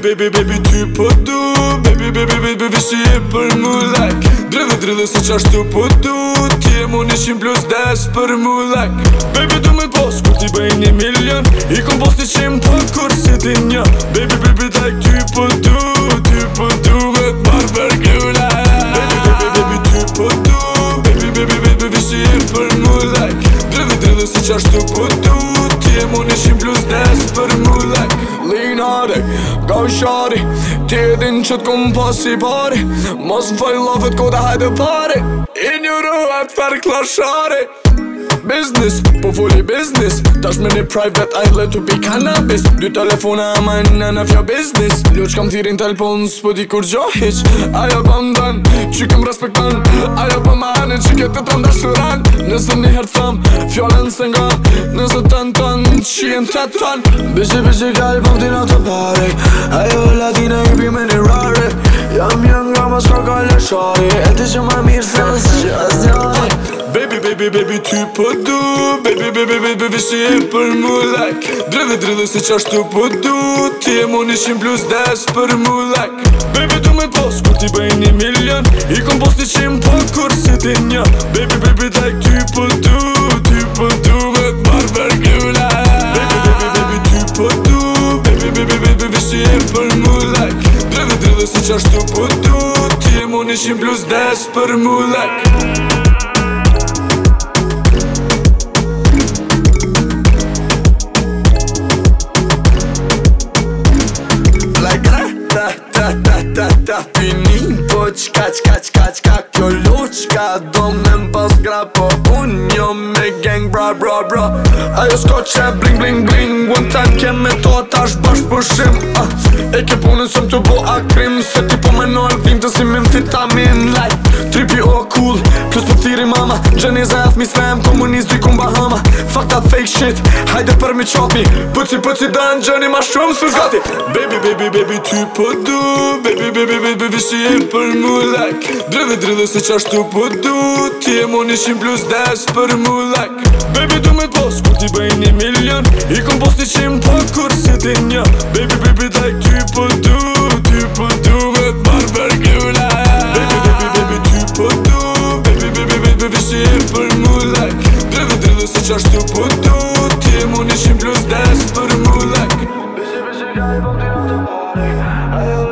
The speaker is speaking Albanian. baby, baby, baby, ty po du Baby, baby, baby, baby, si e për mu lak Drëdhe, drëdhe, si qashtu po du Ti e mu një plus des për mu lak Baby, du me pos kur ti bëj një milion I kom post një shim për kur si ti një Baby, baby, baby, ty po du që është të putu po Ti e mu nëshim plus des për mu Linare, ga u shari Ti e din që t'kom pas i pari Mos më fajn lafet kota hajt e pari I një ruhet për klashari business Po foli business Tash me një private I let you be cannabis Dy telefona ama e nina na fja business Ljo kam thirin të lpon s'po di kur gjo hiq Ajo pa po mdan që kem respektan Ajo pa po ma hanin që ketë të ndër shuran Nëse një herë tham fjolen se nga Nëse të në tan që jem të të tan Bëgjë bëgjë gaj pa mdina të pare Ajo latina i pime një rare Jam jam nga ma shkakale shari E ti që ma mirë se baby, baby, ty po du Baby, baby, baby, baby, si e për mu like Drëdhe, drëdhe, si qashtu po du Ti e mu nishin plus des për mu like Baby, du me pos, kur ti bëj një milion I kom pos një qim po kur si ti një Baby, baby, like, ty po du Ty po du me të marrë për gjula Baby, baby, baby, ty po du Baby, baby, baby, baby, si e për mu like Drëdhe, drëdhe, si qashtu po du Ti e mu nishin plus des për mu like ta ta ta ta Pinin po qka qka qka qka Kjo loqka do me mbas gra Po un jo me gang bra bra bra Ajo s'ko qe bling bling bling One time kem me to atash bash përshim ah. E ke punën sëm të bo akrim Se ti po menoj vim të si vitamin light Tripi o cool Plus po thiri mama Gjeni zef mi slam Komunist dy kumba hama Fuck that fake shit për mi qatë Pëci pëci da në gjëni ma shumë së zgati Baby, baby, baby, ty po du Baby, baby, baby, baby, si e për mu lak Drëdhe, se qashtu po du Ti e mu një shim plus des për mu lak Baby, du me t'bos kur ti bëj një milion I kom pos një qim, po kur si ti një Baby, baby, like, ty po du se që është të putu Ti e mu një plus desh për mullek Bishë bishë gaj, vëm të jam të marek Ajo